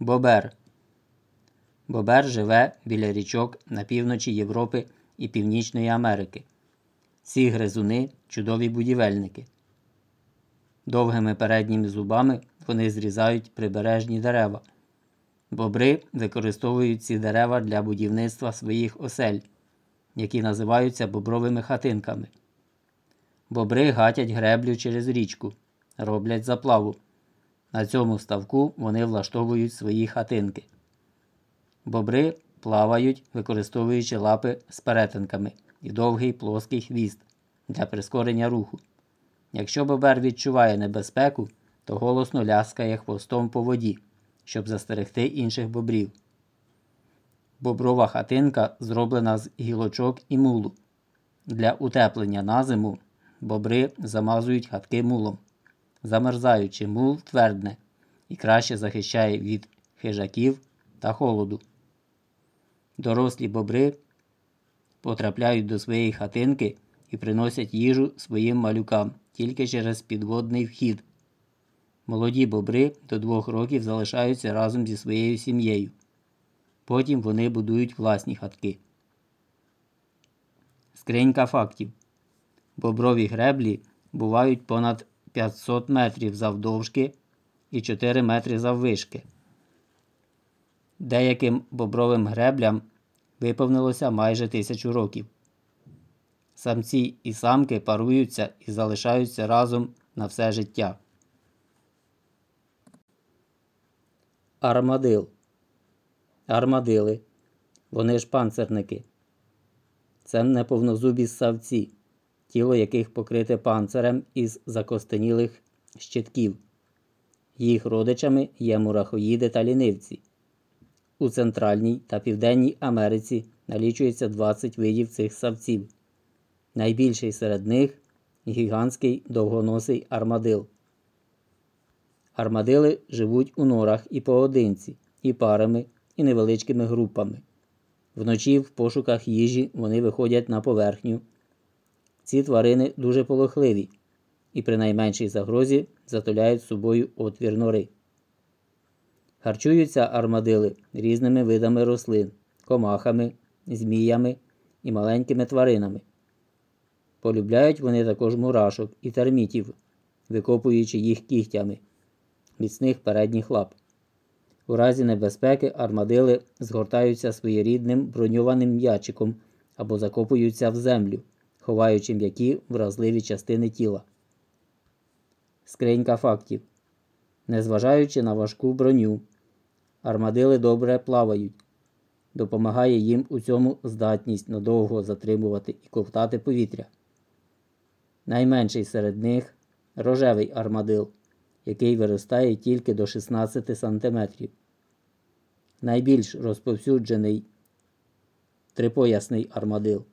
Бобер. Бобер живе біля річок на півночі Європи і Північної Америки. Ці гризуни чудові будівельники. Довгими передніми зубами вони зрізають прибережні дерева. Бобри використовують ці дерева для будівництва своїх осель, які називаються бобровими хатинками. Бобри гатять греблю через річку, роблять заплаву. На цьому ставку вони влаштовують свої хатинки. Бобри плавають, використовуючи лапи з перетинками і довгий плоский хвіст для прискорення руху. Якщо бобер відчуває небезпеку, то голосно ляскає хвостом по воді, щоб застерегти інших бобрів. Боброва хатинка зроблена з гілочок і мулу. Для утеплення на зиму бобри замазують хатки мулом. Замерзаючи мул твердне і краще захищає від хижаків та холоду. Дорослі бобри потрапляють до своєї хатинки і приносять їжу своїм малюкам тільки через підводний вхід. Молоді бобри до двох років залишаються разом зі своєю сім'єю. Потім вони будують власні хатки. Скринька фактів. Боброві греблі бувають понад 500 метрів завдовжки і 4 метри заввишки. Деяким бобровим греблям виповнилося майже тисячу років. Самці і самки паруються і залишаються разом на все життя. Армадил. Армадили. Вони ж панцирники. Це неповнозубі ссавці, тіло яких покрите панцирем із закостенілих щитків. Їх родичами є мурахоїди та лінивці. У Центральній та Південній Америці налічується 20 видів цих савців. Найбільший серед них гігантський довгоносий армадил. Армадили живуть у норах і поодинці, і парами, і невеличкими групами. Вночі в пошуках їжі вони виходять на поверхню. Ці тварини дуже полохливі і при найменшій загрозі затуляють собою отвір нори. Харчуються армадили різними видами рослин, комахами, зміями і маленькими тваринами. Полюбляють вони також мурашок і термітів, викопуючи їх кігтями міцних передніх лап. У разі небезпеки армадили згортаються своєрідним броньованим м'ячиком або закопуються в землю, ховаючи м'які вразливі частини тіла. Скринька фактів. Незважаючи на важку броню, армадили добре плавають. Допомагає їм у цьому здатність надовго затримувати і ковтати повітря. Найменший серед них рожевий армадил, який виростає тільки до 16 см. Найбільш розповсюджений трипоясний армадил.